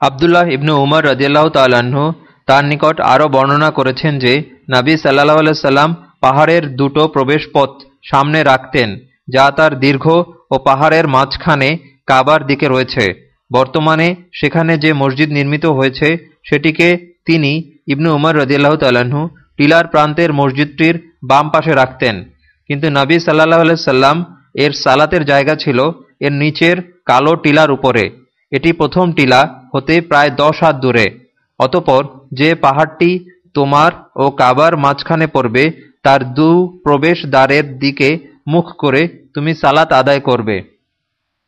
আবদুল্লাহ ইবনু উমর রদিয়াল্লাহ তাল্লাহ্ন তার নিকট আরও বর্ণনা করেছেন যে, নাবী সাল্লাহ সাল্লাম পাহাড়ের দুটো প্রবেশপথ সামনে রাখতেন, যা তার দীর্ঘ ও পাহাড়ের মাঝখানে কাবার দিকে রয়েছে। বর্তমানে সেখানে যে মসজিদ নির্মিত হয়েছে, সেটিকে তিনি ইবনু উমর রদিয়াল্লাহ তাল্লাহ্ন টিলার প্রান্তের মসজিদটির বাম পাশে রাখতেন। কিন্তু নবী সাল্লাহ সাল্লাম এর সালাতের জায়গা ছিল এর নিচের কালো টিলার উপরে। এটি প্রথম টিলা হতে প্রায় দশ হাত দূরে। অতপর যে পাহাড়টি তোমার ও কাবার মাঝখানে পড়বে, তার দু প্রবেশ দ্বারের দিকে মুখ করে তুমি সালাত আদায় করবে।